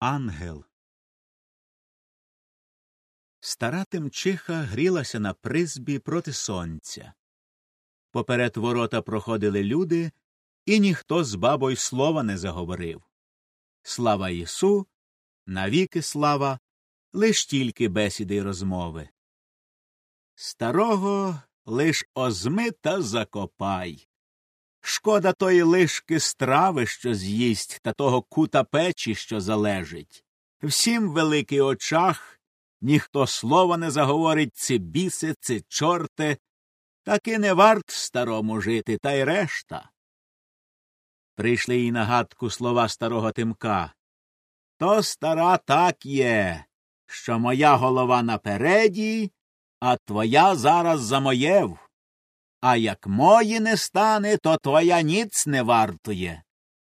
Ангел. Стара тимчиха грілася на призбі проти сонця. Поперед ворота проходили люди, і ніхто з бабою слова не заговорив. Слава Ісу, навіки слава, лиш тільки бесіди й розмови. Старого лиш озми та закопай. Шкода тої лишки страви, що з'їсть, та того кута печі, що залежить. Всім великий очах ніхто слова не заговорить ці біси, ці чорти, таки не варт старому жити, та й решта. Прийшли їй нагадку слова старого тимка. То стара так є, що моя голова напереді, а твоя зараз замоєв. А як мої не стане, то твоя ніц не вартує.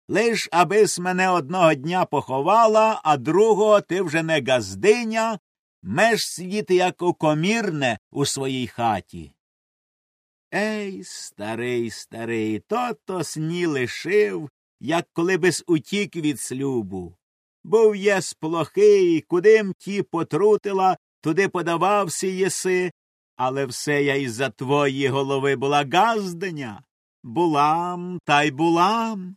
Лиш абис мене одного дня поховала, а другого ти вже не газдиня, меж сидіти, як у комірне у своїй хаті. Ей, старий, старий, то то сні лишив, як коли бис утік від слюбу. Був є сплохий, кудим ті потрутила, туди подавався єси, але все я із за твої голови була газденя. Булам та й булам.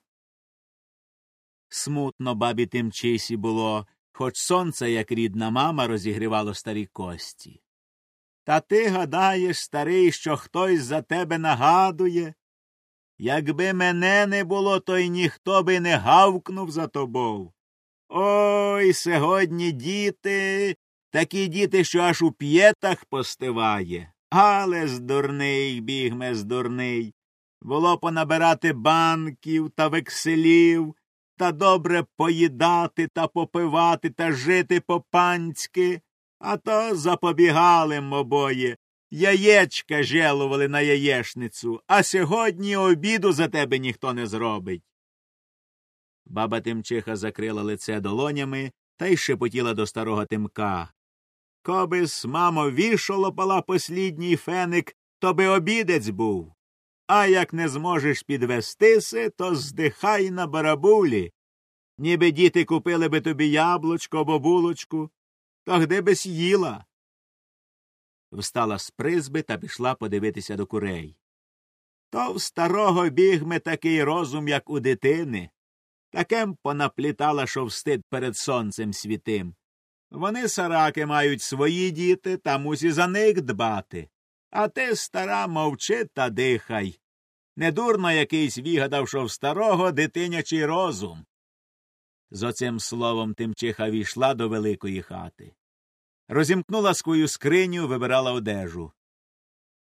Смутно бабі тим чисі було, хоч сонце, як рідна мама, розігрівало старі кості. Та ти гадаєш, старий, що хтось за тебе нагадує. Якби мене не було, то й ніхто би не гавкнув за тобою. Ой, сьогодні діти, такі діти, що аж у п'єтах постиває. Але здурний, бігме здурний. Було понабирати банків та векселів, та добре поїдати та попивати та жити по панськи, а то запобігали м обоє. Яєчка желували на яєшницю, а сьогодні обіду за тебе ніхто не зробить. Баба Тимчиха закрила лице долонями та й шепотіла до старого тимка. Кобис, мамо, вішолопала послідній феник, то би обідець був. А як не зможеш підвестися, то здихай на барабулі. Ніби діти купили би тобі яблучко або булочку, то где би їла. Встала з призби та пішла подивитися до курей. То в старого бігме такий розум, як у дитини. Такем понаплітала, що встид перед сонцем світим. Вони, сараки, мають свої діти та мусі за них дбати. А ти, стара, мовчи та дихай. Недурно якийсь вигадав, що в старого дитинячий розум. З оцим словом тимчиха війшла до великої хати. Розімкнула свою скриню, вибирала одежу.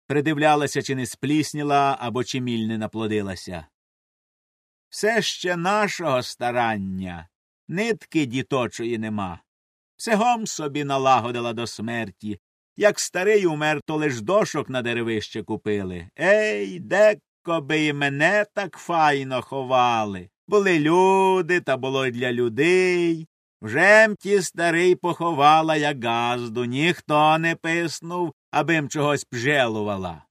Придивлялася, чи не сплісніла або чи міль не наплодилася. Все ще нашого старання, нитки діточої нема. Всегом собі налагодила до смерті. Як старий умер, то лиш дошок на деревище купили. Ей, деко би і мене так файно ховали. Були люди, та було й для людей. Вже м ті старий поховала, як газду, ніхто не писнув, аби м чогось пжелувала.